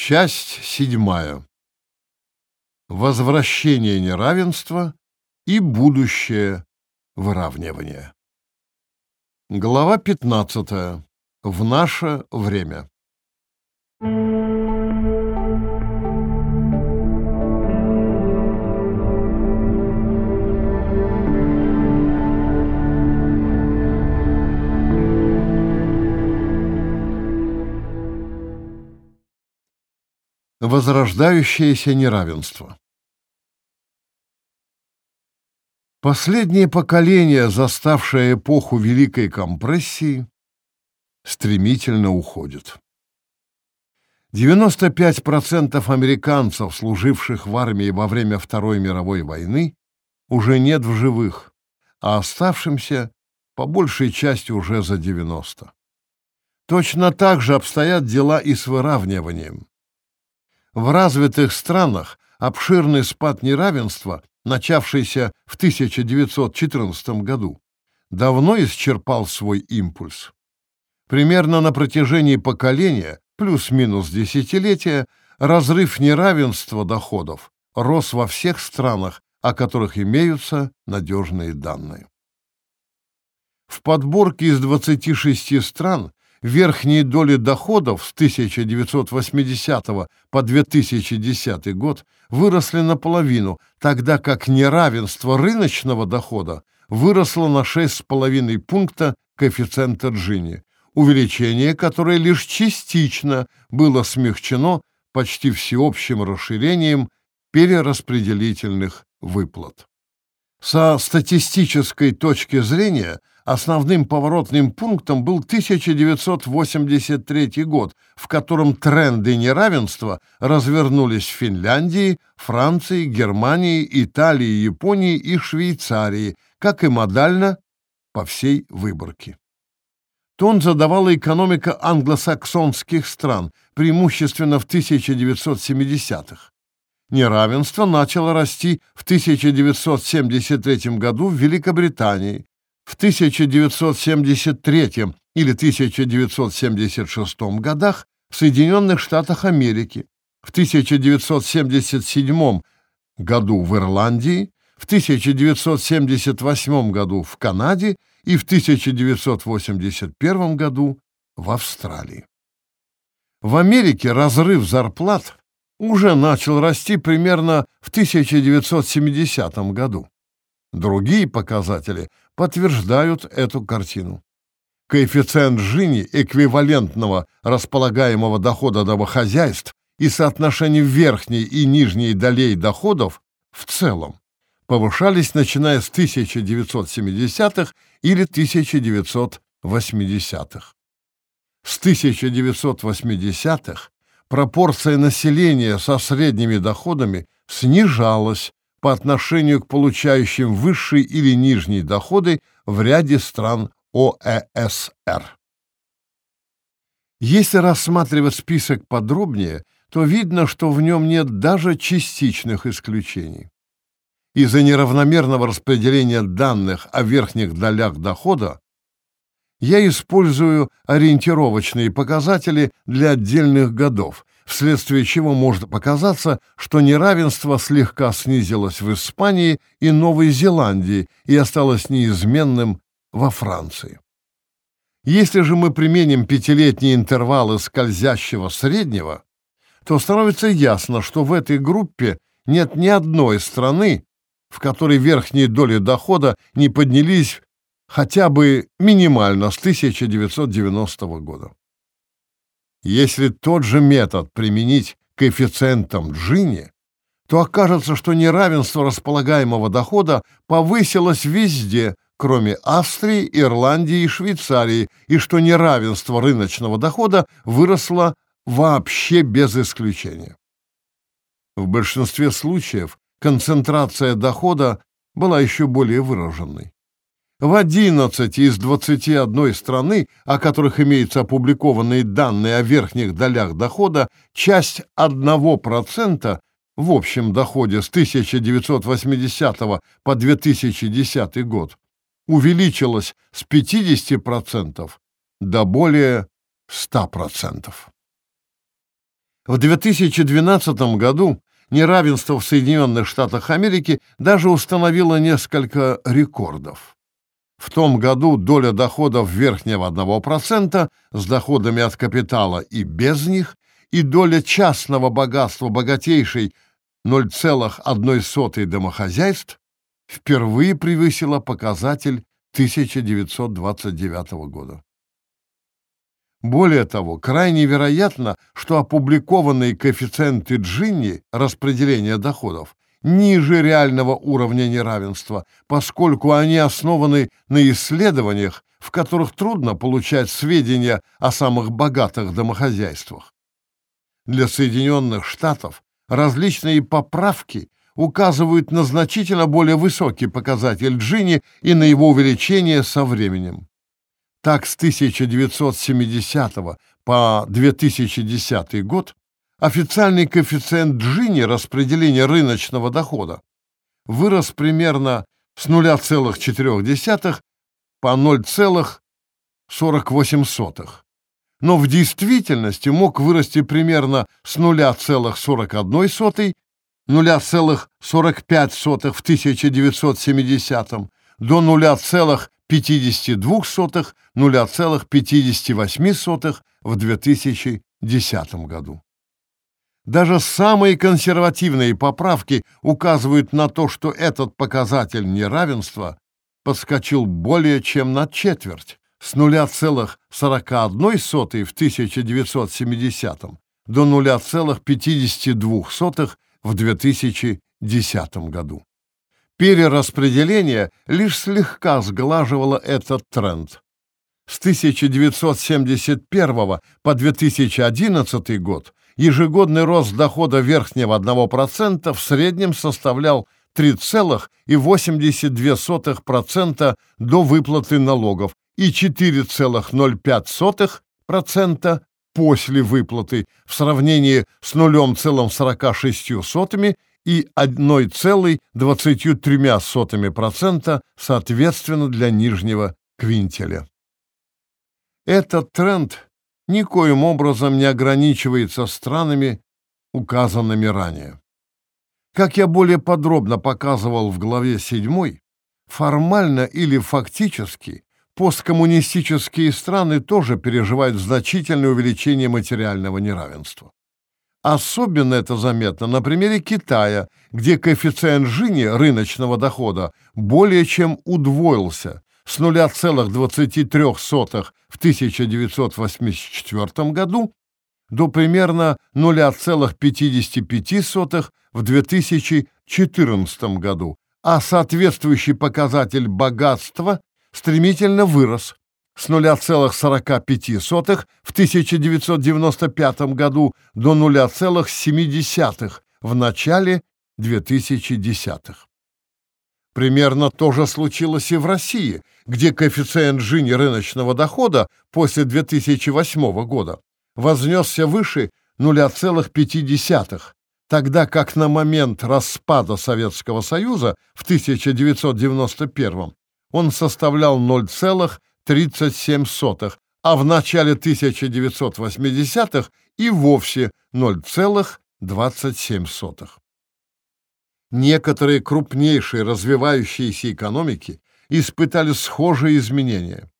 Часть седьмая. Возвращение неравенства и будущее выравнивание. Глава 15. В наше время. Возрождающееся неравенство. Последнее поколение, заставшее эпоху Великой компрессии, стремительно уходит. 95% американцев, служивших в армии во время Второй мировой войны, уже нет в живых, а оставшимся по большей части уже за 90. Точно так же обстоят дела и с выравниванием. В развитых странах обширный спад неравенства, начавшийся в 1914 году, давно исчерпал свой импульс. Примерно на протяжении поколения, плюс-минус десятилетия, разрыв неравенства доходов рос во всех странах, о которых имеются надежные данные. В подборке из 26 стран верхние доли доходов с 1980 по 2010 год выросли наполовину, тогда как неравенство рыночного дохода выросло на 6,5 пункта коэффициента Джини, увеличение, которое лишь частично было смягчено почти всеобщим расширением перераспределительных выплат. Со статистической точки зрения основным поворотным пунктом был 1983 год, в котором тренды неравенства развернулись в Финляндии, Франции, Германии, Италии, Японии и Швейцарии, как и модально по всей выборке. Тон задавала экономика англосаксонских стран, преимущественно в 1970-х. Неравенство начало расти в 1973 году в Великобритании, в 1973 или 1976 годах в Соединенных Штатах Америки, в 1977 году в Ирландии, в 1978 году в Канаде и в 1981 году в Австралии. В Америке разрыв зарплат уже начал расти примерно в 1970 году. Другие показатели подтверждают эту картину. Коэффициент Жини эквивалентного располагаемого дохода домохозяйств и соотношение верхней и нижней долей доходов в целом повышались начиная с 1970-х или 1980-х. С 1980-х пропорция населения со средними доходами снижалась по отношению к получающим высшие или нижние доходы в ряде стран ОЭСР. Если рассматривать список подробнее, то видно, что в нем нет даже частичных исключений. Из-за неравномерного распределения данных о верхних долях дохода я использую ориентировочные показатели для отдельных годов, вследствие чего может показаться, что неравенство слегка снизилось в Испании и Новой Зеландии и осталось неизменным во Франции. Если же мы применим пятилетние интервалы скользящего среднего, то становится ясно, что в этой группе нет ни одной страны, в которой верхние доли дохода не поднялись хотя бы минимально с 1990 года. Если тот же метод применить коэффициентам Джинни, то окажется, что неравенство располагаемого дохода повысилось везде, кроме Австрии, Ирландии и Швейцарии, и что неравенство рыночного дохода выросло вообще без исключения. В большинстве случаев концентрация дохода была еще более выраженной. В 11 из 21 страны, о которых имеются опубликованные данные о верхних долях дохода, часть 1% в общем доходе с 1980 по 2010 год увеличилась с 50% до более 100%. В 2012 году неравенство в Соединенных Штатах Америки даже установило несколько рекордов. В том году доля доходов верхнего 1% с доходами от капитала и без них и доля частного богатства богатейшей 0,1 домохозяйств впервые превысила показатель 1929 года. Более того, крайне вероятно, что опубликованные коэффициенты Джинни распределения доходов ниже реального уровня неравенства, поскольку они основаны на исследованиях, в которых трудно получать сведения о самых богатых домохозяйствах. Для Соединенных Штатов различные поправки указывают на значительно более высокий показатель Джинни и на его увеличение со временем. Так, с 1970 по 2010 год официальный коэффициент Джинни распределения рыночного дохода вырос примерно с 0,4 по 0,48, но в действительности мог вырасти примерно с 0,41 0,45 в 1970 до 0,52 0,58 в 2010 году. Даже самые консервативные поправки указывают на то, что этот показатель неравенства подскочил более чем на четверть, с 0,41 в 1970 до 0,52 в 2010 году. Перераспределение лишь слегка сглаживало этот тренд. С 1971 по 2011 год ежегодный рост дохода верхнего 1% в среднем составлял 3,82% до выплаты налогов и 4,05% после выплаты в сравнении с 0,46 и 1,23% соответственно для нижнего квинтеля. Этот тренд никоим образом не ограничивается странами, указанными ранее. Как я более подробно показывал в главе 7, формально или фактически посткоммунистические страны тоже переживают значительное увеличение материального неравенства. Особенно это заметно на примере Китая, где коэффициент Жини рыночного дохода более чем удвоился с 0,23 в 1984 году до примерно 0,55 в 2014 году, а соответствующий показатель богатства стремительно вырос с 0,45 в 1995 году до 0,7 в начале 2010-х. Примерно то же случилось и в России, где коэффициент Жини рыночного дохода после 2008 года вознесся выше 0,5, тогда как на момент распада Советского Союза в 1991 он составлял 0,37, а в начале 1980-х и вовсе 0,27. Некоторые крупнейшие развивающиеся экономики испытали схожие изменения.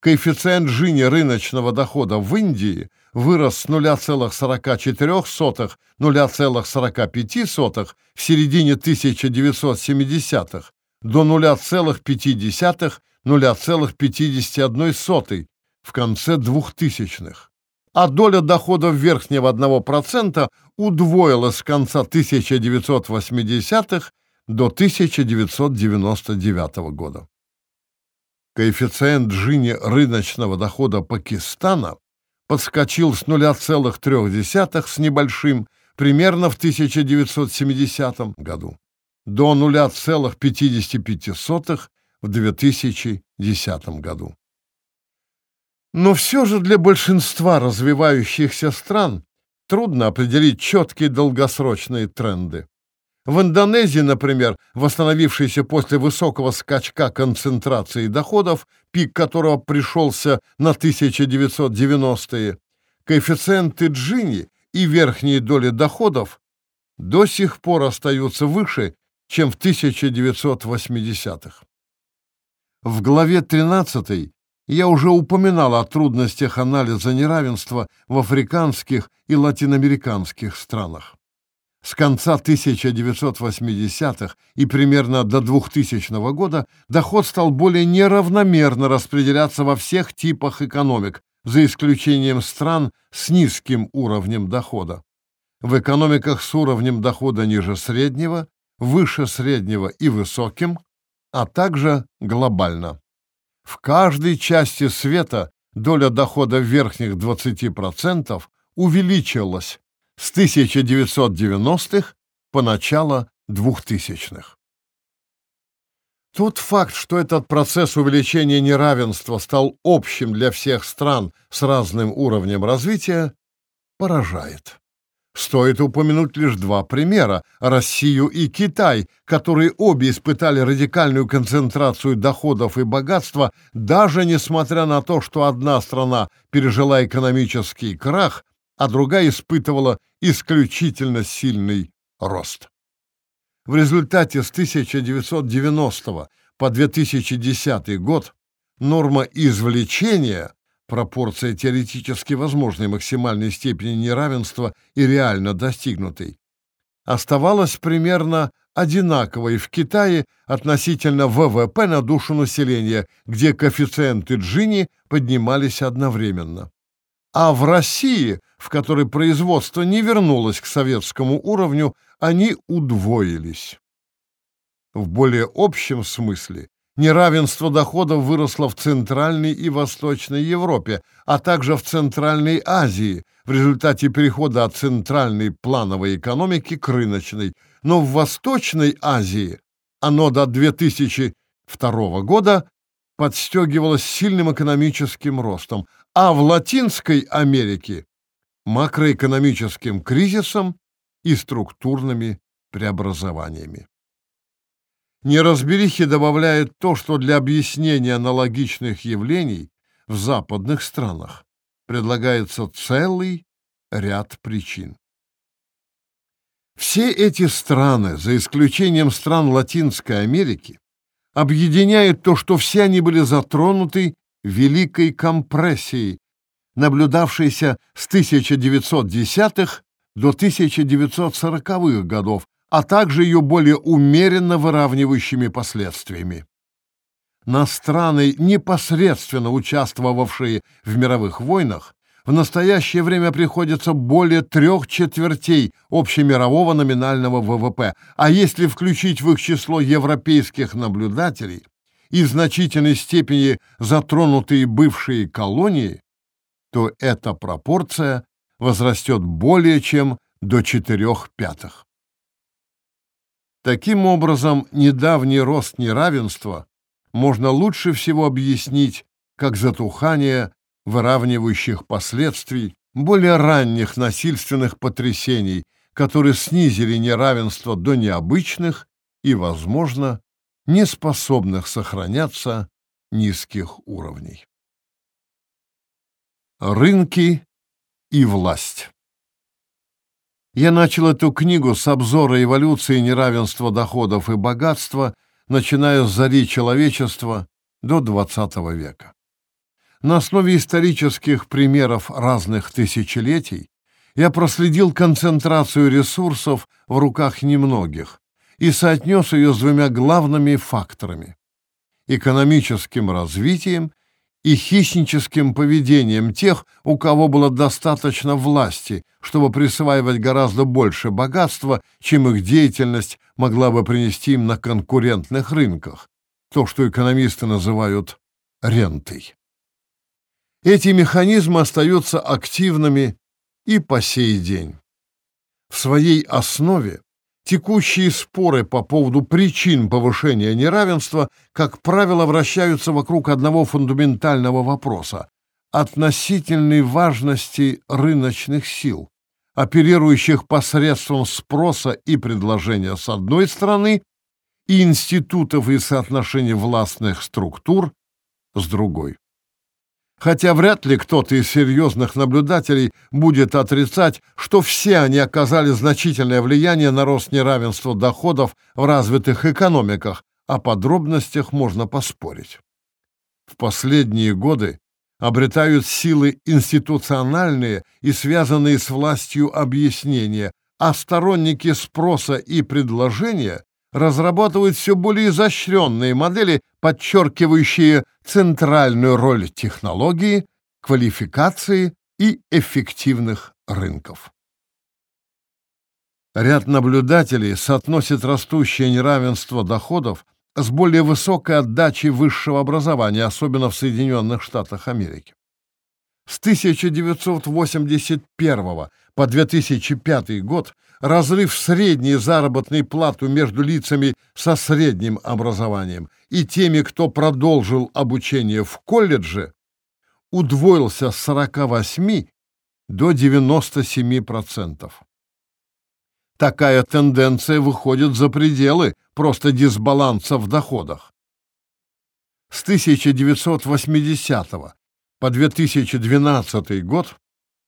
Коэффициент Жини рыночного дохода в Индии вырос с 0,44 0,45 в середине 1970-х до 0,5-0,51 в конце 2000-х. А доля доходов верхнего 1% удвоилась с конца 1980-х до 1999 года. Коэффициент Джини рыночного дохода Пакистана подскочил с 0,3 с небольшим примерно в 1970 году до 0,55 в 2010 году. Но все же для большинства развивающихся стран трудно определить четкие долгосрочные тренды. В Индонезии, например, восстановившейся после высокого скачка концентрации доходов, пик которого пришелся на 1990-е, коэффициенты Джини и верхние доли доходов до сих пор остаются выше, чем в 1980-х. В главе 13 я уже упоминал о трудностях анализа неравенства в африканских и латиноамериканских странах. С конца 1980-х и примерно до 2000 года доход стал более неравномерно распределяться во всех типах экономик, за исключением стран с низким уровнем дохода. В экономиках с уровнем дохода ниже среднего, выше среднего и высоким, а также глобально. В каждой части света доля дохода верхних 20% увеличилась с 1990-х по начало 2000-х. Тот факт, что этот процесс увеличения неравенства стал общим для всех стран с разным уровнем развития, поражает. Стоит упомянуть лишь два примера – Россию и Китай, которые обе испытали радикальную концентрацию доходов и богатства, даже несмотря на то, что одна страна пережила экономический крах, а другая испытывала исключительно сильный рост. В результате с 1990 по 2010 год норма извлечения, пропорция теоретически возможной максимальной степени неравенства и реально достигнутой, оставалась примерно одинаковой в Китае относительно ВВП на душу населения, где коэффициенты Джини поднимались одновременно. А в России, в которой производство не вернулось к советскому уровню, они удвоились. В более общем смысле неравенство доходов выросло в Центральной и Восточной Европе, а также в Центральной Азии в результате перехода от центральной плановой экономики к рыночной, но в Восточной Азии оно до 2002 года подстегивалось сильным экономическим ростом, а в Латинской Америке – макроэкономическим кризисом и структурными преобразованиями. Неразберихи добавляет то, что для объяснения аналогичных явлений в западных странах предлагается целый ряд причин. Все эти страны, за исключением стран Латинской Америки, объединяют то, что все они были затронуты великой компрессией, наблюдавшейся с 1910-х до 1940-х годов, а также ее более умеренно выравнивающими последствиями. На страны, непосредственно участвовавшие в мировых войнах, в настоящее время приходится более трех четвертей общемирового номинального ВВП, а если включить в их число европейских наблюдателей, и в значительной степени затронутые бывшие колонии, то эта пропорция возрастет более чем до четырех пятых. Таким образом, недавний рост неравенства можно лучше всего объяснить как затухание выравнивающих последствий более ранних насильственных потрясений, которые снизили неравенство до необычных и, возможно, неспособных сохраняться низких уровней. Рынки и власть. Я начал эту книгу с обзора эволюции неравенства доходов и богатства, начиная с зари человечества до XX века. На основе исторических примеров разных тысячелетий я проследил концентрацию ресурсов в руках немногих, и соотнес ее с двумя главными факторами – экономическим развитием и хищническим поведением тех, у кого было достаточно власти, чтобы присваивать гораздо больше богатства, чем их деятельность могла бы принести им на конкурентных рынках, то, что экономисты называют рентой. Эти механизмы остаются активными и по сей день. В своей основе Текущие споры по поводу причин повышения неравенства, как правило, вращаются вокруг одного фундаментального вопроса – относительной важности рыночных сил, оперирующих посредством спроса и предложения с одной стороны и институтов и соотношений властных структур с другой. Хотя вряд ли кто-то из серьезных наблюдателей будет отрицать, что все они оказали значительное влияние на рост неравенства доходов в развитых экономиках, о подробностях можно поспорить. В последние годы обретают силы институциональные и связанные с властью объяснения, а сторонники спроса и предложения разрабатывают все более изощренные модели, подчеркивающие центральную роль технологии, квалификации и эффективных рынков. Ряд наблюдателей соотносит растущее неравенство доходов с более высокой отдачей высшего образования, особенно в Соединенных Штатах Америки. С 1981 по 2005 год разрыв средней заработной платы между лицами со средним образованием и теми, кто продолжил обучение в колледже, удвоился с 48 до 97%. Такая тенденция выходит за пределы просто дисбаланса в доходах. С 1980 по 2012 год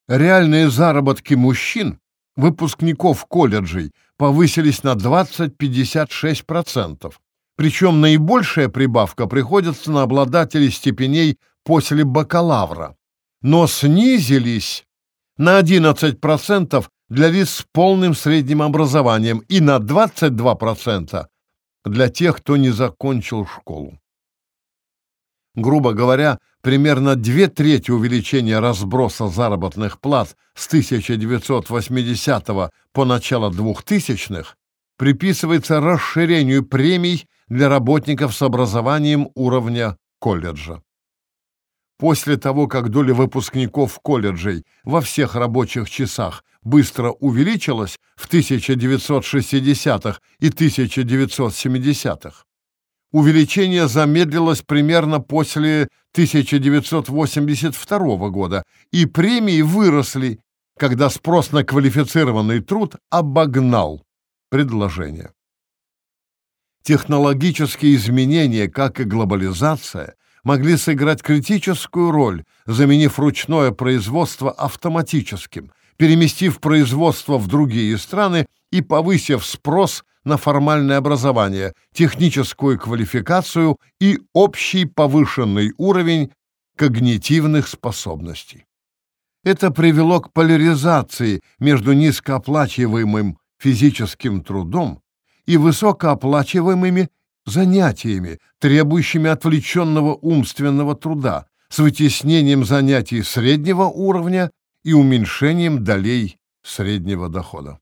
реальные заработки мужчин, выпускников колледжей, повысились на 20-56%. Причем наибольшая прибавка приходится на обладателей степеней после бакалавра, но снизились на 11% для лиц с полным средним образованием и на 22% для тех, кто не закончил школу. Грубо говоря, примерно две трети увеличения разброса заработных плат с 1980 по начало 2000-х приписывается расширению премий для работников с образованием уровня колледжа. После того, как доля выпускников колледжей во всех рабочих часах быстро увеличилась в 1960-х и 1970-х, увеличение замедлилось примерно после 1982 года, и премии выросли, когда спрос на квалифицированный труд обогнал предложение. Технологические изменения, как и глобализация, могли сыграть критическую роль, заменив ручное производство автоматическим, переместив производство в другие страны и повысив спрос на формальное образование, техническую квалификацию и общий повышенный уровень когнитивных способностей. Это привело к поляризации между низкооплачиваемым физическим трудом и высокооплачиваемыми занятиями, требующими отвлеченного умственного труда, с вытеснением занятий среднего уровня и уменьшением долей среднего дохода.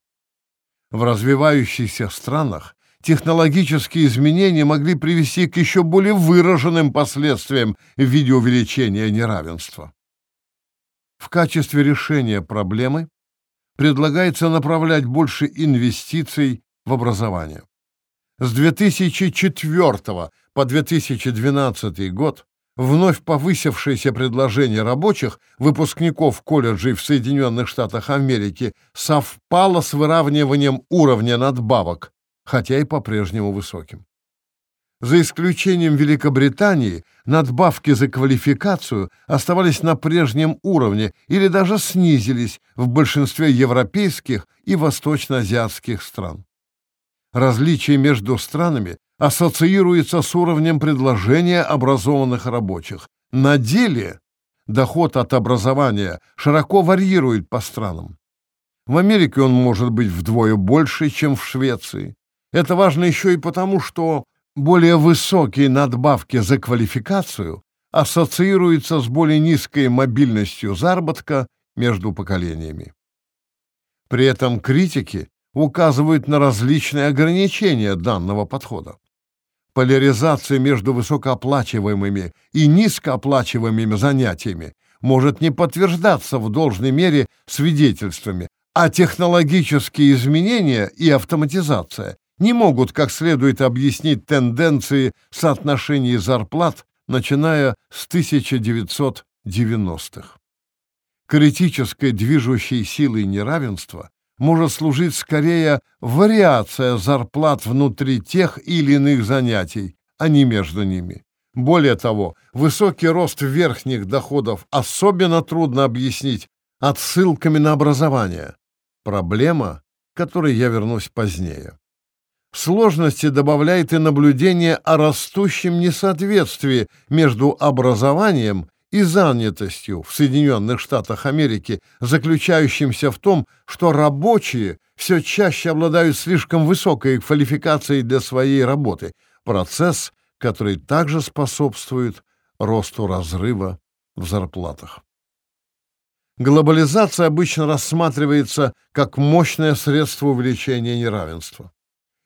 В развивающихся странах технологические изменения могли привести к еще более выраженным последствиям в виде увеличения неравенства. В качестве решения проблемы предлагается направлять больше инвестиций в образование. С 2004 по 2012 год вновь повысившееся предложение рабочих, выпускников колледжей в Соединенных Штатах Америки, совпало с выравниванием уровня надбавок, хотя и по-прежнему высоким. За исключением Великобритании, надбавки за квалификацию оставались на прежнем уровне или даже снизились в большинстве европейских и восточноазиатских стран. Различие между странами ассоциируется с уровнем предложения образованных рабочих. На деле доход от образования широко варьирует по странам. В Америке он может быть вдвое больше, чем в Швеции. Это важно еще и потому, что более высокие надбавки за квалификацию ассоциируются с более низкой мобильностью заработка между поколениями. При этом критики указывают на различные ограничения данного подхода. Поляризация между высокооплачиваемыми и низкооплачиваемыми занятиями может не подтверждаться в должной мере свидетельствами, а технологические изменения и автоматизация не могут как следует объяснить тенденции соотношений зарплат, начиная с 1990-х. Критической движущей силой неравенства может служить скорее вариация зарплат внутри тех или иных занятий, а не между ними. Более того, высокий рост верхних доходов особенно трудно объяснить отсылками на образование. Проблема, к которой я вернусь позднее. Сложности добавляет и наблюдение о растущем несоответствии между образованием и занятостью в Соединенных Штатах Америки, заключающимся в том, что рабочие все чаще обладают слишком высокой квалификацией для своей работы, процесс, который также способствует росту разрыва в зарплатах. Глобализация обычно рассматривается как мощное средство увеличения неравенства.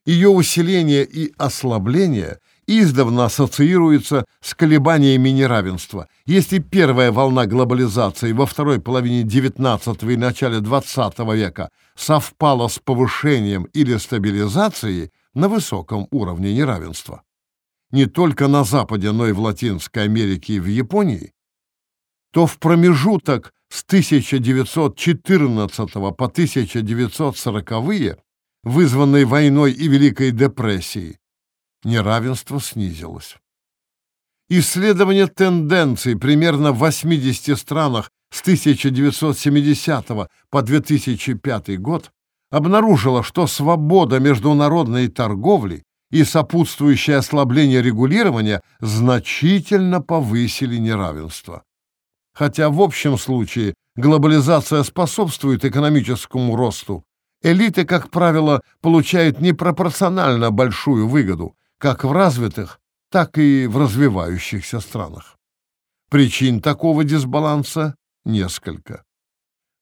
Ее усиление и ослабление издавна ассоциируются с колебаниями неравенства. Если первая волна глобализации во второй половине XIX и начале XX века совпала с повышением или стабилизацией на высоком уровне неравенства, не только на Западе, но и в Латинской Америке и в Японии, то в промежуток с 1914 по 1940-е вызванной войной и Великой депрессией, неравенство снизилось. Исследование тенденций примерно в 80 странах с 1970 по 2005 год обнаружило, что свобода международной торговли и сопутствующее ослабление регулирования значительно повысили неравенство. Хотя в общем случае глобализация способствует экономическому росту, элиты, как правило, получают непропорционально большую выгоду, как в развитых, так и в развивающихся странах. Причин такого дисбаланса несколько.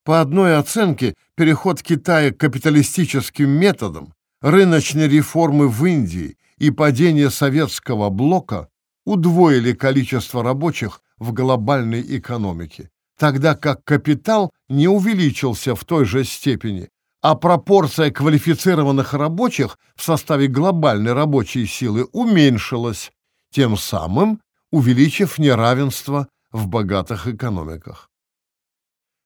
По одной оценке, переход Китая к капиталистическим методам, рыночные реформы в Индии и падение советского блока удвоили количество рабочих в глобальной экономике, тогда как капитал не увеличился в той же степени, а пропорция квалифицированных рабочих в составе глобальной рабочей силы уменьшилась, тем самым увеличив неравенство в богатых экономиках.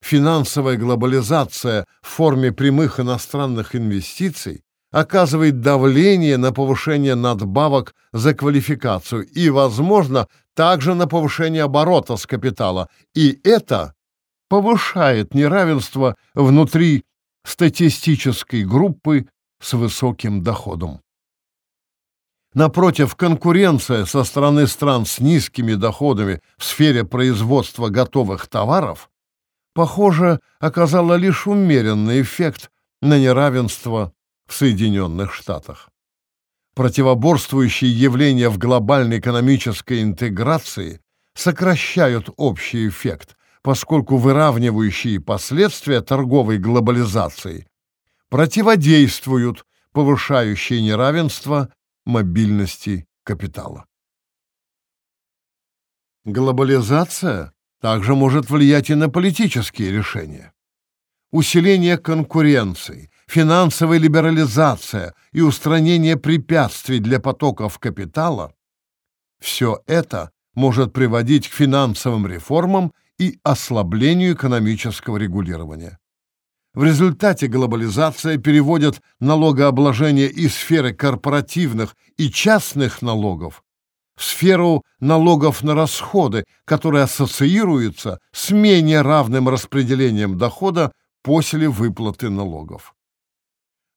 Финансовая глобализация в форме прямых иностранных инвестиций оказывает давление на повышение надбавок за квалификацию и, возможно, также на повышение оборота с капитала, и это повышает неравенство внутри статистической группы с высоким доходом. Напротив, конкуренция со стороны стран с низкими доходами в сфере производства готовых товаров, похоже, оказала лишь умеренный эффект на неравенство в Соединенных Штатах. Противоборствующие явления в глобальной экономической интеграции сокращают общий эффект, поскольку выравнивающие последствия торговой глобализации противодействуют повышающей неравенство мобильности капитала. Глобализация также может влиять и на политические решения. Усиление конкуренции, финансовая либерализация и устранение препятствий для потоков капитала – все это может приводить к финансовым реформам и ослаблению экономического регулирования. В результате глобализация переводит налогообложение из сферы корпоративных и частных налогов в сферу налогов на расходы, которые ассоциируются с менее равным распределением дохода после выплаты налогов.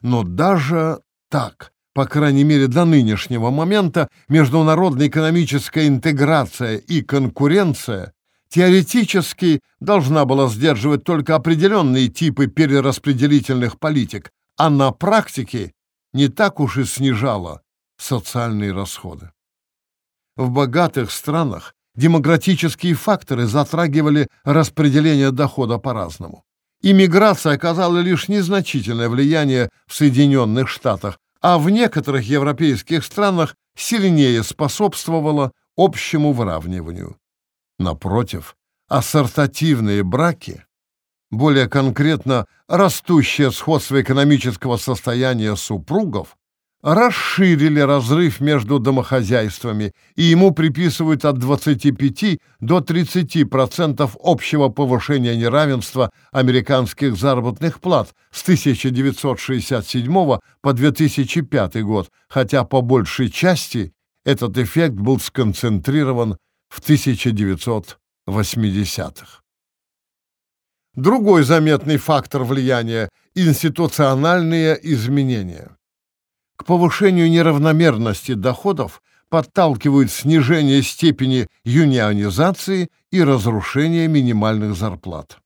Но даже так, по крайней мере до нынешнего момента, международная экономическая интеграция и конкуренция теоретически должна была сдерживать только определенные типы перераспределительных политик, а на практике не так уж и снижала социальные расходы. В богатых странах демократические факторы затрагивали распределение дохода по-разному. Иммиграция оказала лишь незначительное влияние в Соединенных Штатах, а в некоторых европейских странах сильнее способствовала общему выравниванию. Напротив, ассортативные браки, более конкретно растущее сходство экономического состояния супругов, расширили разрыв между домохозяйствами и ему приписывают от 25 до 30% общего повышения неравенства американских заработных плат с 1967 по 2005 год, хотя по большей части этот эффект был сконцентрирован в 1980-х. Другой заметный фактор влияния – институциональные изменения. К повышению неравномерности доходов подталкивают снижение степени юнионизации и разрушение минимальных зарплат.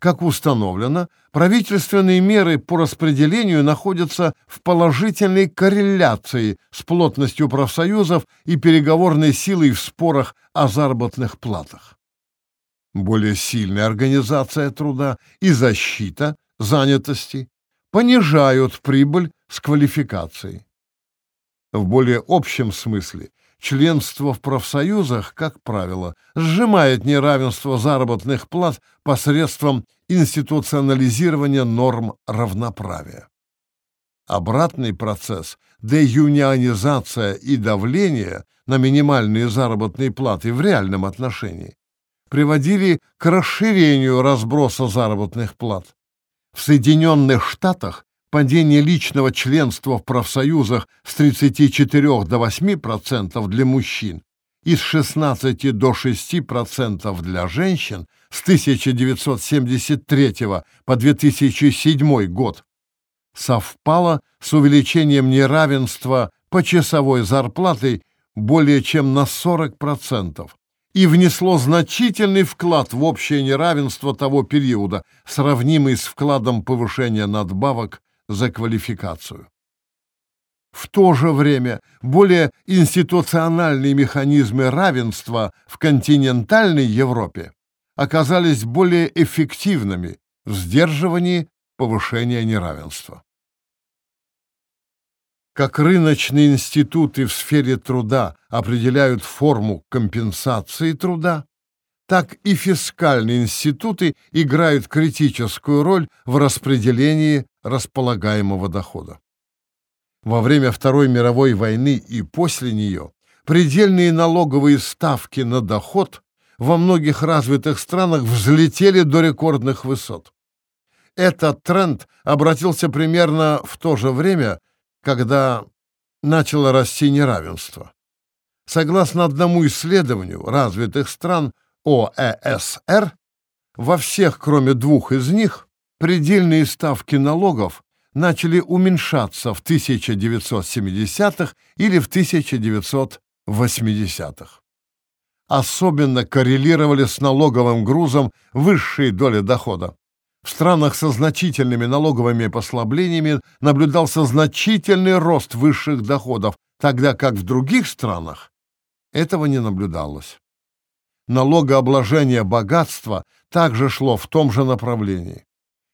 Как установлено, правительственные меры по распределению находятся в положительной корреляции с плотностью профсоюзов и переговорной силой в спорах о заработных платах. Более сильная организация труда и защита занятости понижают прибыль с квалификацией. В более общем смысле членство в профсоюзах, как правило, сжимает неравенство заработных плат посредством институционализирования норм равноправия. Обратный процесс – деюнионизация и давление на минимальные заработные платы в реальном отношении приводили к расширению разброса заработных плат. В Соединенных Штатах падение личного членства в профсоюзах с 34 до 8% для мужчин и с 16 до 6% для женщин с 1973 по 2007 год совпало с увеличением неравенства по часовой зарплатой более чем на 40%, и внесло значительный вклад в общее неравенство того периода, сравнимый с вкладом повышения надбавок за квалификацию. В то же время более институциональные механизмы равенства в континентальной Европе оказались более эффективными в сдерживании повышения неравенства как рыночные институты в сфере труда определяют форму компенсации труда, так и фискальные институты играют критическую роль в распределении располагаемого дохода. Во время Второй мировой войны и после нее предельные налоговые ставки на доход во многих развитых странах взлетели до рекордных высот. Этот тренд обратился примерно в то же время когда начало расти неравенство. Согласно одному исследованию развитых стран ОЭСР, во всех, кроме двух из них, предельные ставки налогов начали уменьшаться в 1970-х или в 1980-х. Особенно коррелировали с налоговым грузом высшие доли дохода. В странах со значительными налоговыми послаблениями наблюдался значительный рост высших доходов, тогда как в других странах этого не наблюдалось. Налогообложение богатства также шло в том же направлении.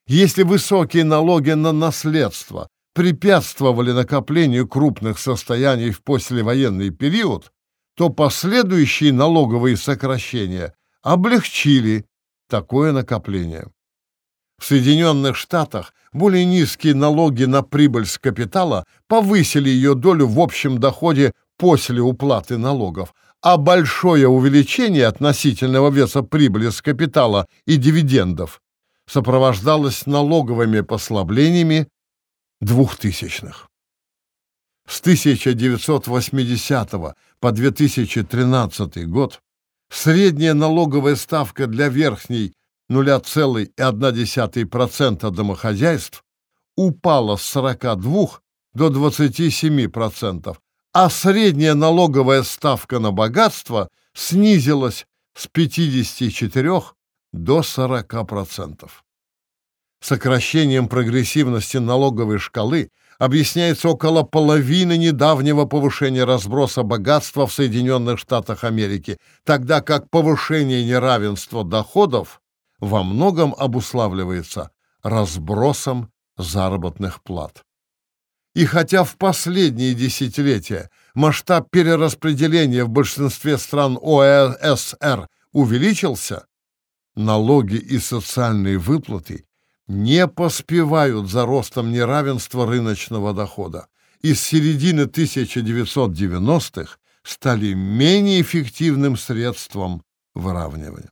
Если высокие налоги на наследство препятствовали накоплению крупных состояний в послевоенный период, то последующие налоговые сокращения облегчили такое накопление. В Соединенных Штатах более низкие налоги на прибыль с капитала повысили ее долю в общем доходе после уплаты налогов, а большое увеличение относительного веса прибыли с капитала и дивидендов сопровождалось налоговыми послаблениями двухтысячных. С 1980 по 2013 год средняя налоговая ставка для верхней 0,1% домохозяйств упала с 42 до 27%, а средняя налоговая ставка на богатство снизилась с 54 до 40%. Сокращением прогрессивности налоговой шкалы объясняется около половины недавнего повышения разброса богатства в Соединенных Штатах Америки, тогда как повышение неравенства доходов во многом обуславливается разбросом заработных плат. И хотя в последние десятилетия масштаб перераспределения в большинстве стран ОСР увеличился, налоги и социальные выплаты не поспевают за ростом неравенства рыночного дохода и с середины 1990-х стали менее эффективным средством выравнивания.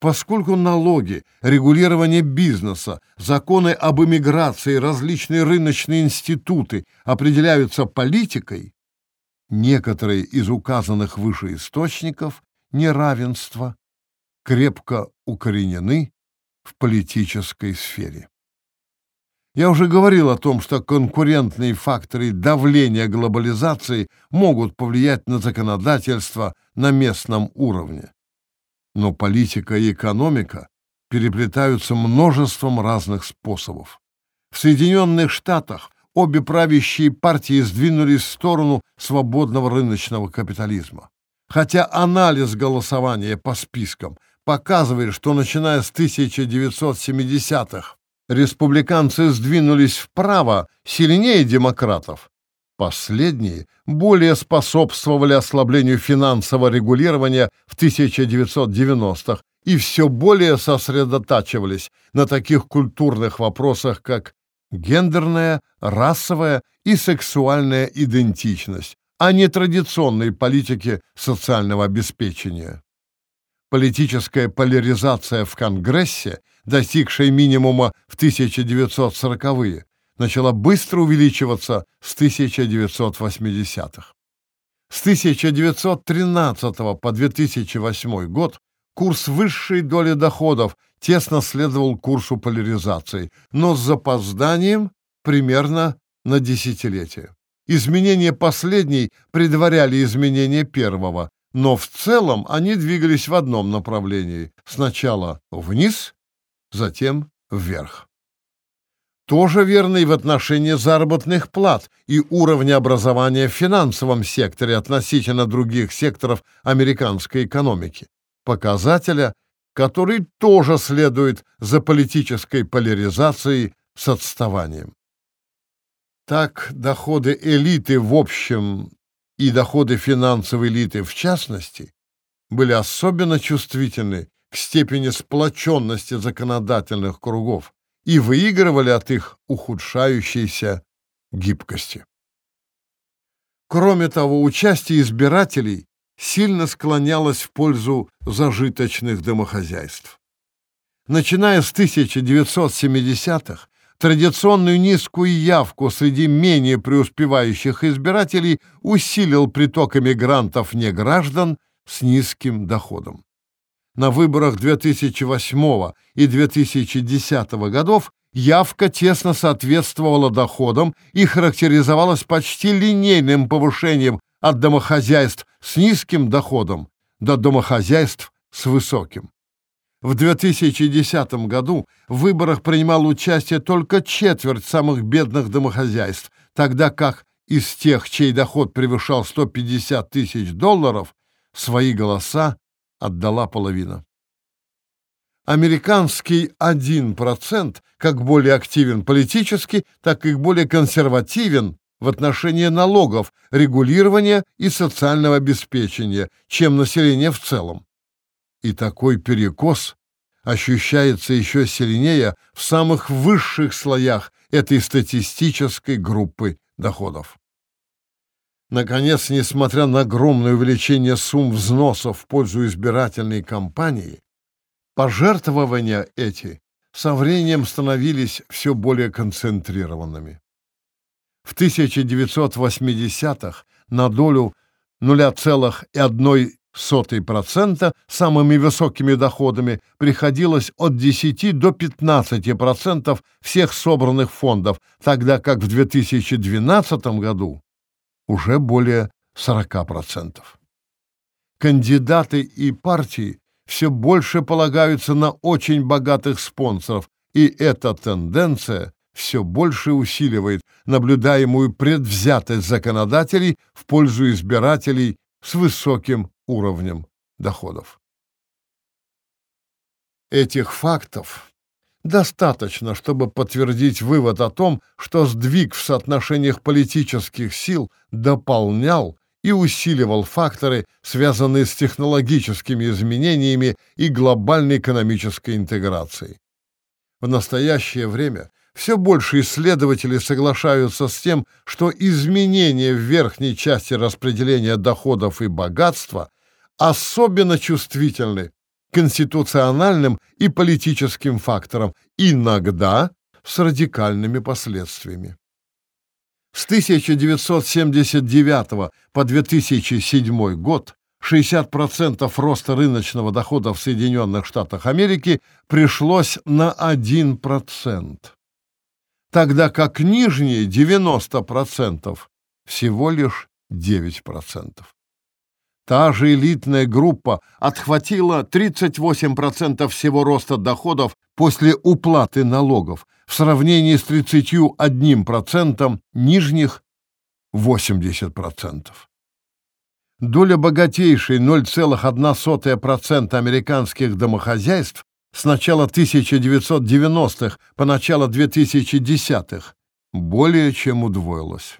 Поскольку налоги, регулирование бизнеса, законы об иммиграции, различные рыночные институты определяются политикой, некоторые из указанных выше источников неравенства крепко укоренены в политической сфере. Я уже говорил о том, что конкурентные факторы давления глобализации могут повлиять на законодательство на местном уровне. Но политика и экономика переплетаются множеством разных способов. В Соединенных Штатах обе правящие партии сдвинулись в сторону свободного рыночного капитализма. Хотя анализ голосования по спискам показывает, что начиная с 1970-х республиканцы сдвинулись вправо сильнее демократов, последние более способствовали ослаблению финансового регулирования в 1990-х и все более сосредотачивались на таких культурных вопросах, как гендерная, расовая и сексуальная идентичность, а не традиционной политики социального обеспечения. Политическая поляризация в Конгрессе, достигшая минимума в 1940-е, начала быстро увеличиваться с 1980-х. С 1913 по 2008 год курс высшей доли доходов тесно следовал курсу поляризации, но с запозданием примерно на десятилетие. Изменения последней предваряли изменения первого, но в целом они двигались в одном направлении – сначала вниз, затем вверх. Тоже верно и в отношении заработных плат и уровня образования в финансовом секторе относительно других секторов американской экономики показателя, который тоже следует за политической поляризацией с отставанием. Так, доходы элиты в общем и доходы финансовой элиты в частности были особенно чувствительны к степени сплоченности законодательных кругов и выигрывали от их ухудшающейся гибкости. Кроме того, участие избирателей сильно склонялась в пользу зажиточных домохозяйств. Начиная с 1970-х, традиционную низкую явку среди менее преуспевающих избирателей усилил приток эмигрантов неграждан с низким доходом. На выборах 2008 и 2010 годов явка тесно соответствовала доходам и характеризовалась почти линейным повышением от домохозяйств с низким доходом до домохозяйств с высоким. В 2010 году в выборах принимал участие только четверть самых бедных домохозяйств, тогда как из тех, чей доход превышал 150 тысяч долларов, свои голоса отдала половина. Американский 1% как более активен политически, так и более консервативен в отношении налогов, регулирования и социального обеспечения, чем население в целом. И такой перекос ощущается еще сильнее в самых высших слоях этой статистической группы доходов. Наконец, несмотря на огромное увеличение сумм взносов в пользу избирательной кампании, пожертвования эти со временем становились все более концентрированными. В 1980-х на долю 0,1% самыми высокими доходами приходилось от 10 до 15% всех собранных фондов, тогда как в 2012 году уже более 40%. Кандидаты и партии все больше полагаются на очень богатых спонсоров, и эта тенденция все больше усиливает наблюдаемую предвзятость законодателей в пользу избирателей с высоким уровнем доходов. Этих фактов достаточно, чтобы подтвердить вывод о том, что сдвиг в соотношениях политических сил дополнял и усиливал факторы, связанные с технологическими изменениями и глобальной экономической интеграцией. В настоящее время все больше исследователей соглашаются с тем, что изменения в верхней части распределения доходов и богатства особенно чувствительны к конституциональным и политическим факторам, иногда с радикальными последствиями. С 1979 по 2007 год 60% роста рыночного дохода в Соединенных Штатах Америки пришлось на 1%, тогда как нижние 90% всего лишь 9%. Та же элитная группа отхватила 38% всего роста доходов после уплаты налогов в сравнении с 31% нижних 80%. Доля богатейшей 0,1% американских домохозяйств с начала 1990-х по начало 2010-х более чем удвоилась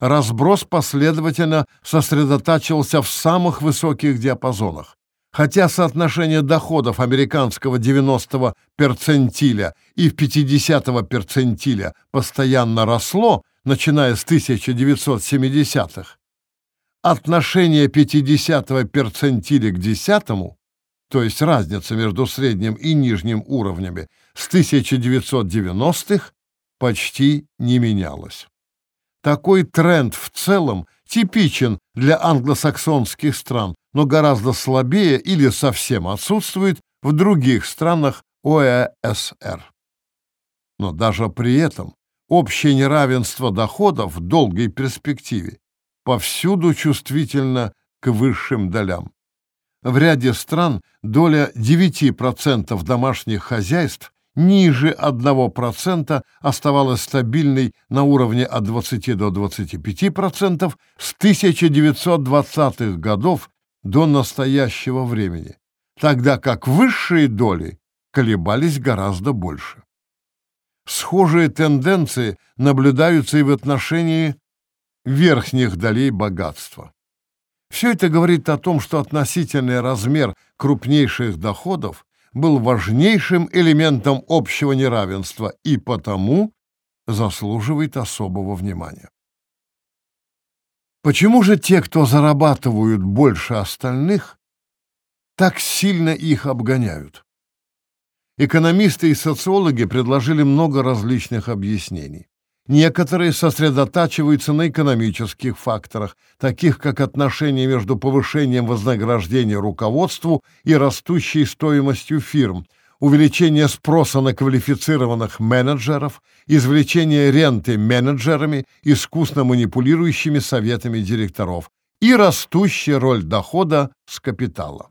разброс последовательно сосредотачивался в самых высоких диапазонах. Хотя соотношение доходов американского 90-го перцентиля и 50-го перцентиля постоянно росло, начиная с 1970-х, отношение 50-го перцентиля к 10-му, то есть разница между средним и нижним уровнями, с 1990-х почти не менялось. Такой тренд в целом типичен для англосаксонских стран, но гораздо слабее или совсем отсутствует в других странах ОЭСР. Но даже при этом общее неравенство доходов в долгой перспективе повсюду чувствительно к высшим долям. В ряде стран доля 9% домашних хозяйств ниже 1% оставалась стабильной на уровне от 20 до 25% с 1920-х годов до настоящего времени, тогда как высшие доли колебались гораздо больше. Схожие тенденции наблюдаются и в отношении верхних долей богатства. Все это говорит о том, что относительный размер крупнейших доходов был важнейшим элементом общего неравенства и потому заслуживает особого внимания. Почему же те, кто зарабатывают больше остальных, так сильно их обгоняют? Экономисты и социологи предложили много различных объяснений. Некоторые сосредотачиваются на экономических факторах, таких как отношение между повышением вознаграждения руководству и растущей стоимостью фирм, увеличение спроса на квалифицированных менеджеров, извлечение ренты менеджерами, искусно манипулирующими советами директоров и растущая роль дохода с капитала.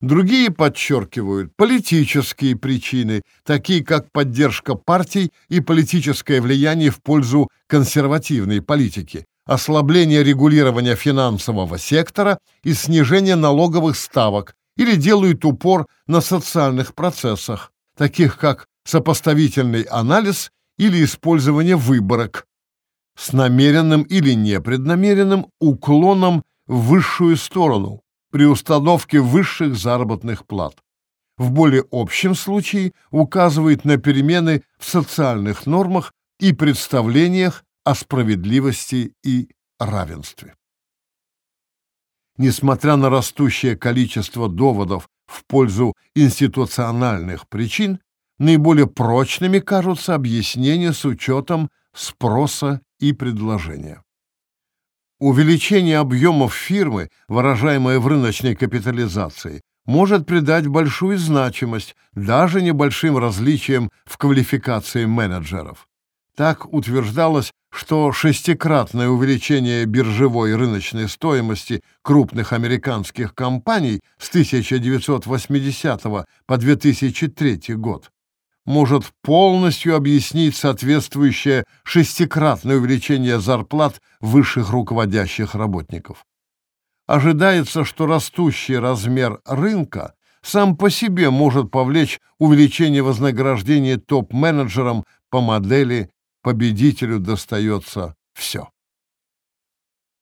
Другие подчеркивают политические причины, такие как поддержка партий и политическое влияние в пользу консервативной политики, ослабление регулирования финансового сектора и снижение налоговых ставок, или делают упор на социальных процессах, таких как сопоставительный анализ или использование выборок, с намеренным или непреднамеренным уклоном в высшую сторону, при установке высших заработных плат. В более общем случае указывает на перемены в социальных нормах и представлениях о справедливости и равенстве. Несмотря на растущее количество доводов в пользу институциональных причин, наиболее прочными кажутся объяснения с учетом спроса и предложения. Увеличение объемов фирмы, выражаемое в рыночной капитализации, может придать большую значимость даже небольшим различиям в квалификации менеджеров. Так утверждалось, что шестикратное увеличение биржевой рыночной стоимости крупных американских компаний с 1980 по 2003 год может полностью объяснить соответствующее шестикратное увеличение зарплат высших руководящих работников. Ожидается, что растущий размер рынка сам по себе может повлечь увеличение вознаграждения топ-менеджерам по модели «победителю достается все».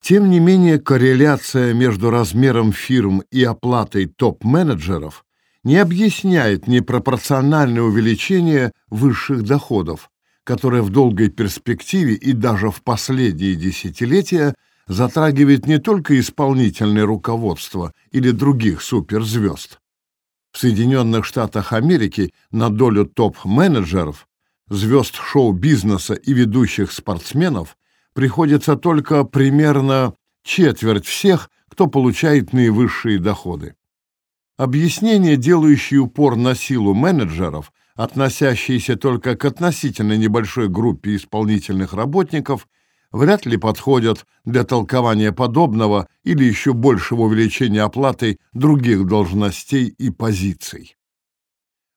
Тем не менее, корреляция между размером фирм и оплатой топ-менеджеров не объясняет непропорциональное увеличение высших доходов, которое в долгой перспективе и даже в последние десятилетия затрагивает не только исполнительное руководство или других суперзвезд. В Соединенных Штатах Америки на долю топ-менеджеров, звезд шоу-бизнеса и ведущих спортсменов приходится только примерно четверть всех, кто получает наивысшие доходы. Объяснение, делающее упор на силу менеджеров, относящиеся только к относительно небольшой группе исполнительных работников, вряд ли подходят для толкования подобного или еще большего увеличения оплаты других должностей и позиций.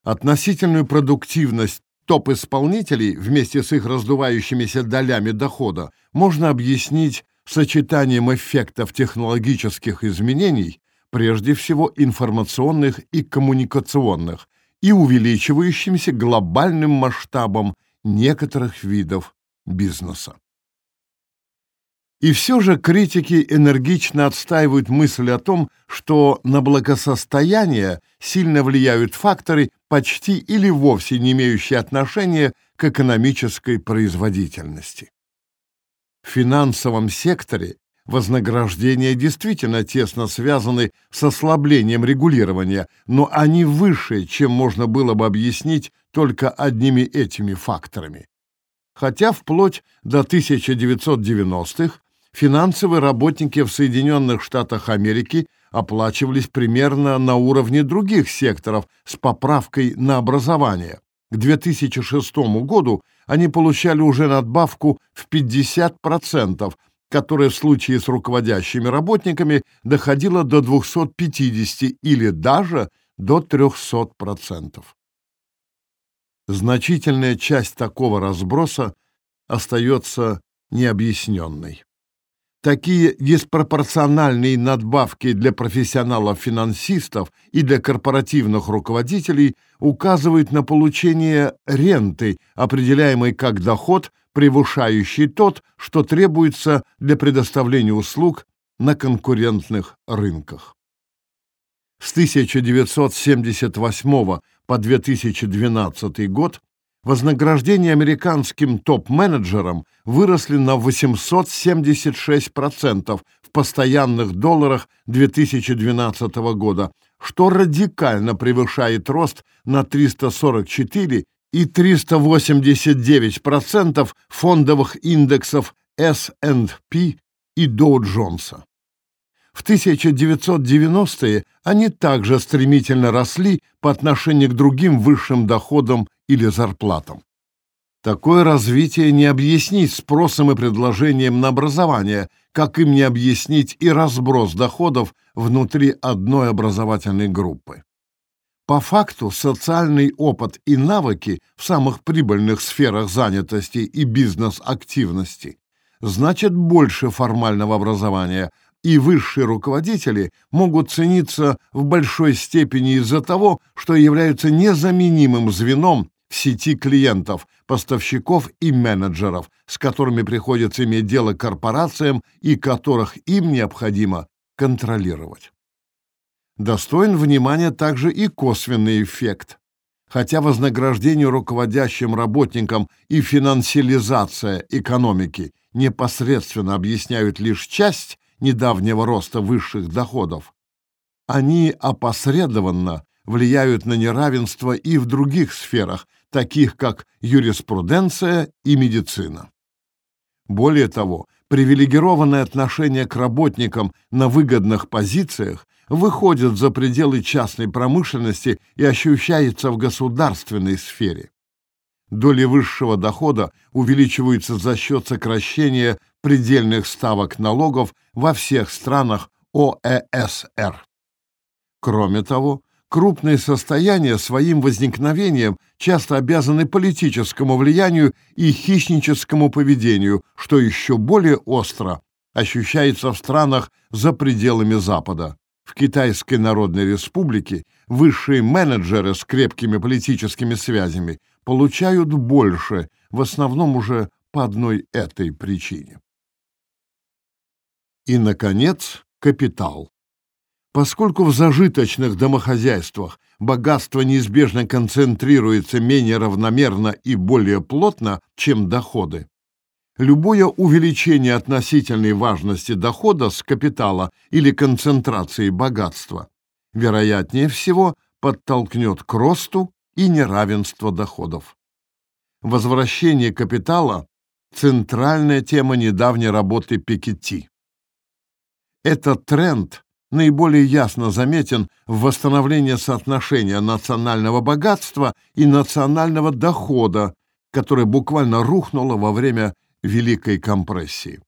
Относительную продуктивность топ-исполнителей вместе с их раздувающимися долями дохода можно объяснить сочетанием эффектов технологических изменений, прежде всего информационных и коммуникационных, и увеличивающимся глобальным масштабом некоторых видов бизнеса. И все же критики энергично отстаивают мысль о том, что на благосостояние сильно влияют факторы, почти или вовсе не имеющие отношения к экономической производительности. В финансовом секторе вознаграждения действительно тесно связаны с ослаблением регулирования, но они выше, чем можно было бы объяснить только одними этими факторами. Хотя вплоть до 1990-х финансовые работники в Соединенных Штатах Америки оплачивались примерно на уровне других секторов с поправкой на образование. К 2006 году они получали уже надбавку в 50%, которая в случае с руководящими работниками доходила до 250 или даже до 300%. Значительная часть такого разброса остается необъясненной. Такие диспропорциональные надбавки для профессионалов-финансистов и для корпоративных руководителей указывают на получение ренты, определяемой как доход, превышающий тот, что требуется для предоставления услуг на конкурентных рынках. С 1978 по 2012 год Вознаграждения американским топ-менеджерам выросли на 876% в постоянных долларах 2012 года, что радикально превышает рост на 344 и 389% фондовых индексов S&P и Dow Jones. В 1990-е они также стремительно росли по отношению к другим высшим доходам или зарплатам. Такое развитие не объяснить спросом и предложением на образование, как им не объяснить и разброс доходов внутри одной образовательной группы. По факту социальный опыт и навыки в самых прибыльных сферах занятости и бизнес-активности значит больше формального образования, и высшие руководители могут цениться в большой степени из-за того, что являются незаменимым звеном в сети клиентов, поставщиков и менеджеров, с которыми приходится иметь дело корпорациям и которых им необходимо контролировать. Достоин внимания также и косвенный эффект. Хотя вознаграждение руководящим работникам и финансилизация экономики непосредственно объясняют лишь часть недавнего роста высших доходов, они опосредованно влияют на неравенство и в других сферах, таких как юриспруденция и медицина. Более того, привилегированное отношение к работникам на выгодных позициях выходит за пределы частной промышленности и ощущается в государственной сфере. Доли высшего дохода увеличиваются за счет сокращения предельных ставок налогов во всех странах ОЭСР. Кроме того, Крупные состояния своим возникновением часто обязаны политическому влиянию и хищническому поведению, что еще более остро ощущается в странах за пределами Запада. В Китайской Народной Республике высшие менеджеры с крепкими политическими связями получают больше, в основном уже по одной этой причине. И, наконец, капитал. Поскольку в зажиточных домохозяйствах богатство неизбежно концентрируется менее равномерно и более плотно, чем доходы, любое увеличение относительной важности дохода с капитала или концентрации богатства, вероятнее всего, подтолкнет к росту и неравенству доходов. Возвращение капитала центральная тема недавней работы Пикетти. Этот тренд наиболее ясно заметен в восстановлении соотношения национального богатства и национального дохода, которое буквально рухнуло во время Великой компрессии.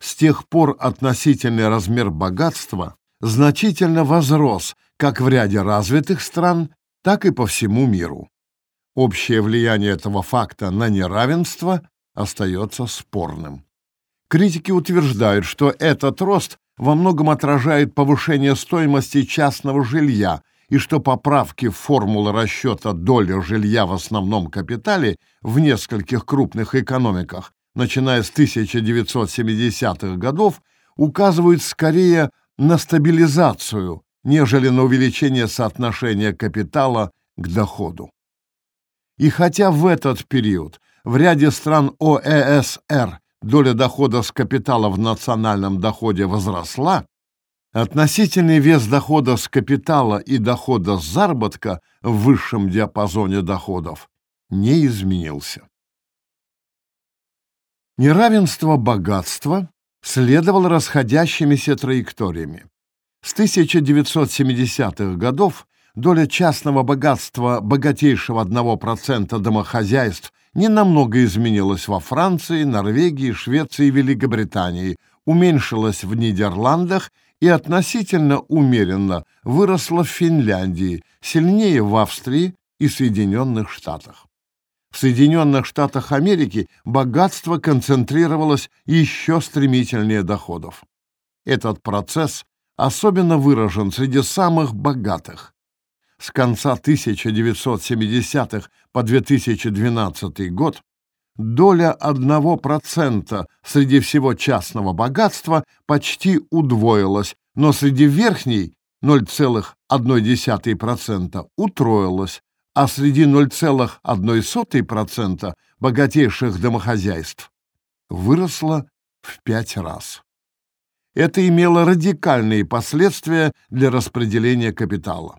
С тех пор относительный размер богатства значительно возрос как в ряде развитых стран, так и по всему миру. Общее влияние этого факта на неравенство остается спорным. Критики утверждают, что этот рост во многом отражает повышение стоимости частного жилья и что поправки в формулы расчета доли жилья в основном капитале в нескольких крупных экономиках, начиная с 1970-х годов, указывают скорее на стабилизацию, нежели на увеличение соотношения капитала к доходу. И хотя в этот период в ряде стран ОЭСР доля дохода с капитала в национальном доходе возросла, относительный вес дохода с капитала и дохода с заработка в высшем диапазоне доходов не изменился. Неравенство богатства следовало расходящимися траекториями. С 1970-х годов доля частного богатства богатейшего 1% домохозяйств ненамного изменилась во Франции, Норвегии, Швеции и Великобритании, уменьшилась в Нидерландах и относительно умеренно выросла в Финляндии, сильнее в Австрии и Соединенных Штатах. В Соединенных Штатах Америки богатство концентрировалось еще стремительнее доходов. Этот процесс особенно выражен среди самых богатых с конца 1970-х по 2012 год доля 1% среди всего частного богатства почти удвоилась, но среди верхней 0,1% утроилась, а среди 0,1% богатейших домохозяйств выросла в пять раз. Это имело радикальные последствия для распределения капитала.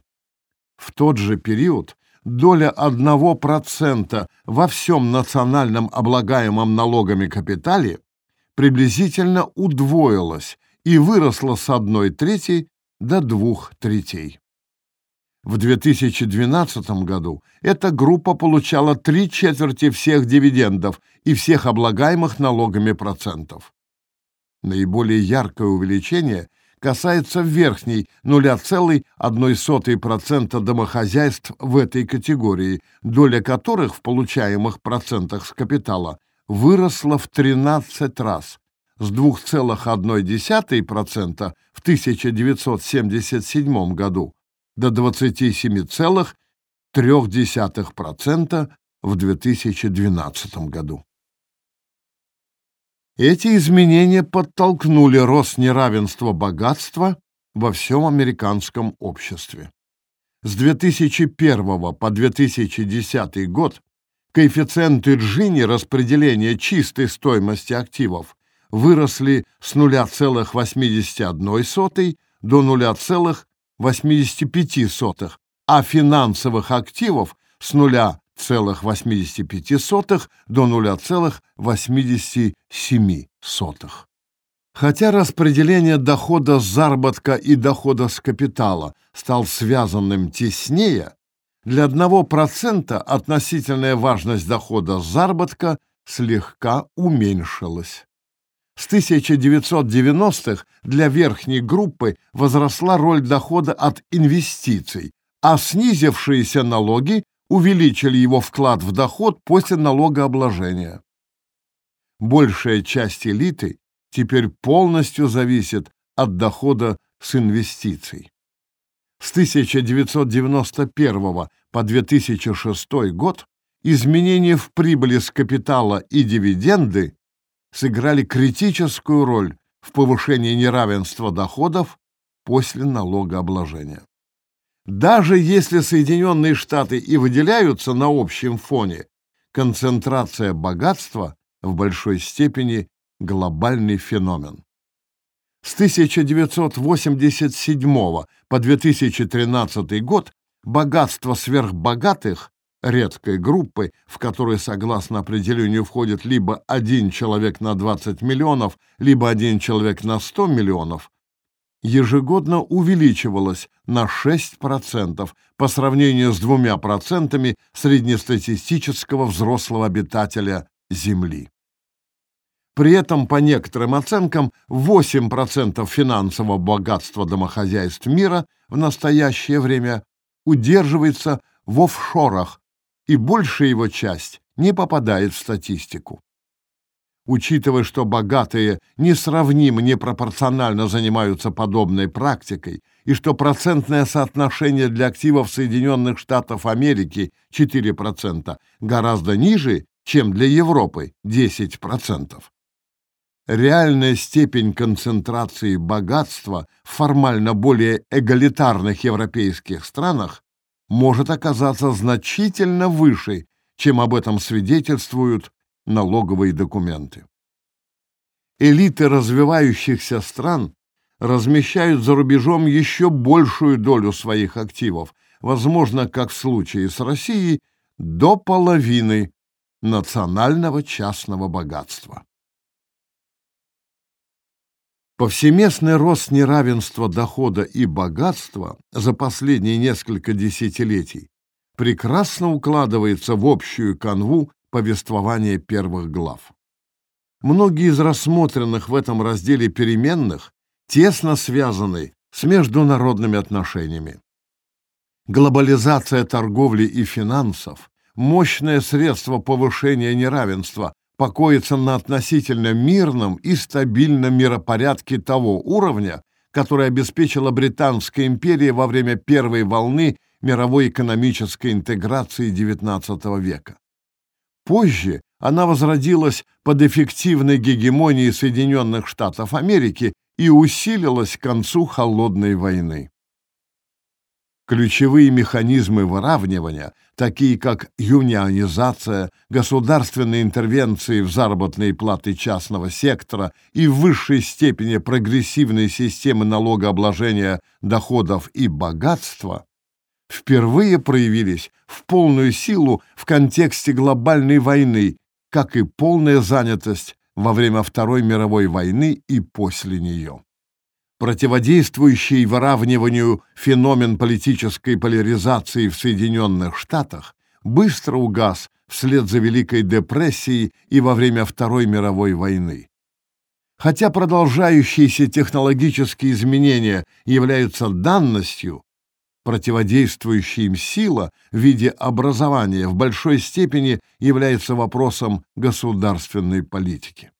В тот же период доля 1% во всем национальном облагаемом налогами капитале приблизительно удвоилась и выросла с 1 трети до 2 третей. В 2012 году эта группа получала три четверти всех дивидендов и всех облагаемых налогами процентов. Наиболее яркое увеличение касается верхней 0,1% домохозяйств в этой категории, доля которых в получаемых процентах с капитала выросла в 13 раз с 2,1% в 1977 году до 27,3% в 2012 году. Эти изменения подтолкнули рост неравенства богатства во всем американском обществе. С 2001 по 2010 год коэффициенты Джини распределения чистой стоимости активов выросли с 0,81 до 0,85, а финансовых активов с 0 0,85 до 0,87. Хотя распределение дохода с заработка и дохода с капитала стал связанным теснее, для 1% относительная важность дохода с заработка слегка уменьшилась. С 1990-х для верхней группы возросла роль дохода от инвестиций, а снизившиеся налоги увеличили его вклад в доход после налогообложения. Большая часть элиты теперь полностью зависит от дохода с инвестиций. С 1991 по 2006 год изменения в прибыли с капитала и дивиденды сыграли критическую роль в повышении неравенства доходов после налогообложения. Даже если Соединенные Штаты и выделяются на общем фоне, концентрация богатства в большой степени глобальный феномен. С 1987 по 2013 год богатство сверхбогатых редкой группы, в которой, согласно определению, входит либо один человек на 20 миллионов, либо один человек на 100 миллионов, ежегодно увеличивалась на 6% по сравнению с двумя процентами среднестатистического взрослого обитателя Земли. При этом, по некоторым оценкам, 8% финансового богатства домохозяйств мира в настоящее время удерживается в офшорах, и большая его часть не попадает в статистику. Учитывая, что богатые несравнимо непропорционально занимаются подобной практикой, и что процентное соотношение для активов Соединенных Штатов Америки 4% гораздо ниже, чем для Европы 10% реальная степень концентрации богатства в формально более эгалитарных европейских странах может оказаться значительно выше, чем об этом свидетельствуют налоговые документы. Элиты развивающихся стран размещают за рубежом еще большую долю своих активов, возможно, как в случае с Россией, до половины национального частного богатства. Повсеместный рост неравенства дохода и богатства за последние несколько десятилетий прекрасно укладывается в общую канву повествования первых глав. Многие из рассмотренных в этом разделе переменных тесно связаны с международными отношениями. Глобализация торговли и финансов – мощное средство повышения неравенства, покоится на относительно мирном и стабильном миропорядке того уровня, который обеспечила Британская империя во время первой волны мировой экономической интеграции XIX века. Позже она возродилась под эффективной гегемонией Соединенных Штатов Америки и усилилась к концу Холодной войны. Ключевые механизмы выравнивания, такие как юнионизация, государственные интервенции в заработные платы частного сектора и в высшей степени прогрессивные системы налогообложения доходов и богатства, впервые проявились в полную силу в контексте глобальной войны, как и полная занятость во время Второй мировой войны и после нее противодействующий выравниванию феномен политической поляризации в Соединенных Штатах, быстро угас вслед за Великой депрессией и во время Второй мировой войны. Хотя продолжающиеся технологические изменения являются данностью, противодействующая им сила в виде образования в большой степени является вопросом государственной политики.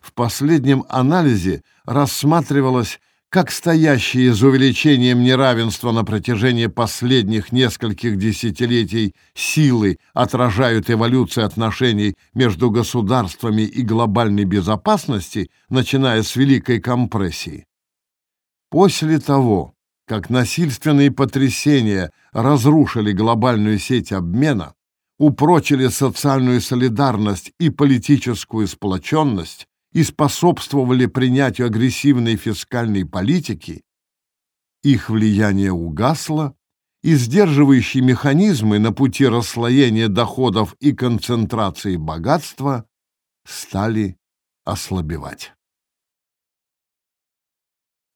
В последнем анализе рассматривалась как стоящие за увеличением неравенства на протяжении последних нескольких десятилетий силы отражают эволюцию отношений между государствами и глобальной безопасности, начиная с Великой компрессии. После того, как насильственные потрясения разрушили глобальную сеть обмена, упрочили социальную солидарность и политическую сплоченность, и способствовали принятию агрессивной фискальной политики, их влияние угасло, и сдерживающие механизмы на пути расслоения доходов и концентрации богатства стали ослабевать.